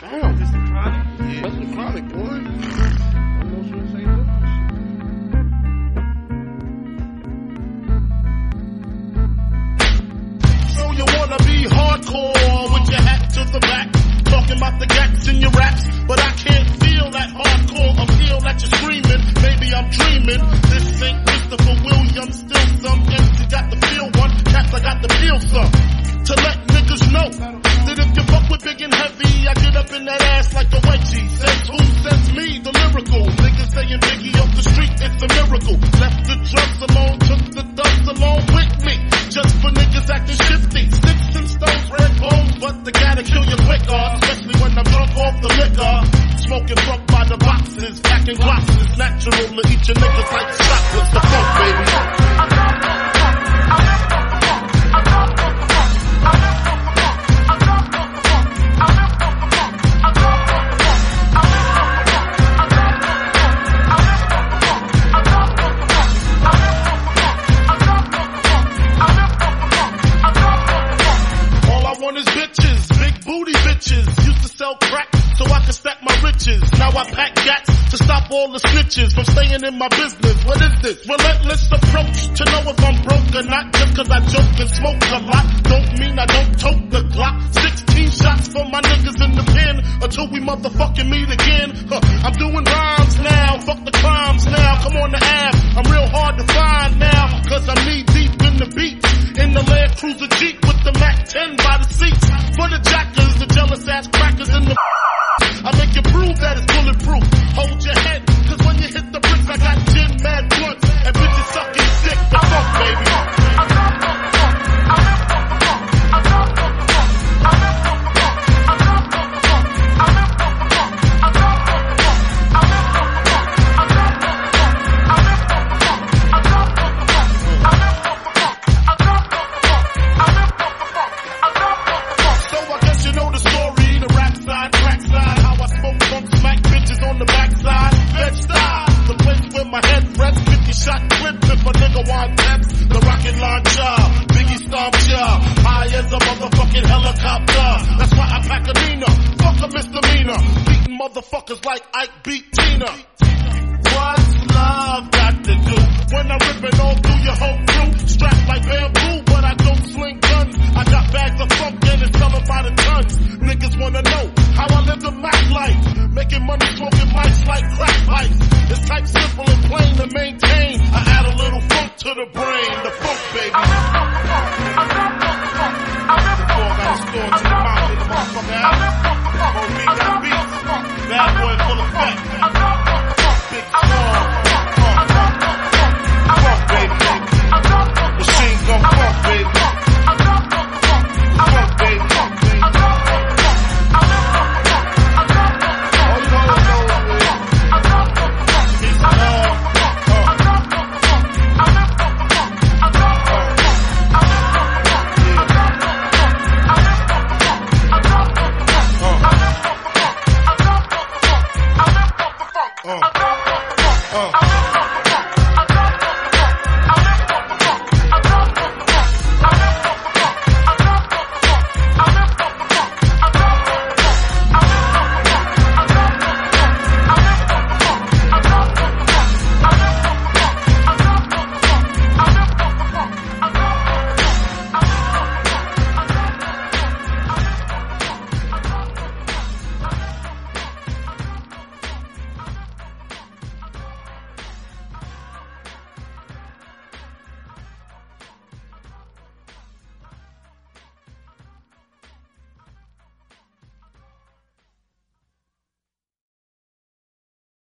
Damn. This the chronic? Yeah. That's the chronic, boy. Almost from St. Louis. So you wanna be hardcore with your hat to the back, talking about the gats in your raps, but drugs alone, took the dubs along with me. Just for niggas acting shifty. Sticks and stones, red bones, but they gotta kill you quicker. Especially when I'm drunk off the liquor. Smoking front by the boxes, packing glasses. Natural to eat your niggas like chocolates. The funk, baby. Bitches, big booty bitches. Used to sell crack so I could stack my riches. Now I pack gats to stop all the snitches from staying in my business. What is this? Relentless approach to know if I'm broke or not. Just cause I joke and smoke a lot. Don't mean I don't tote the Glock. 16 shots for my niggas in the pen until we motherfucking meet again. Huh, I'm doing rhymes now. Fuck the crimes now. Come on the app. I'm real hard to find now. Cause I'm knee deep in the beat. In the Land Cruiser Jeep with the Mac 10 by the seats. For the jackers, the jealous ass crackers in the I make you prove that it's bulletproof. Hold your head, cause when you hit the bricks, I got gin mad blunts. And bitches sucking dick, the fuck, a motherfucking helicopter. That's why I pack a Nina, fuck a misdemeanor, beating motherfuckers like Ike beat Tina. What's love got to do when I'm ripping all through your whole crew? Strapped like bamboo, but I don't sling guns. I got bags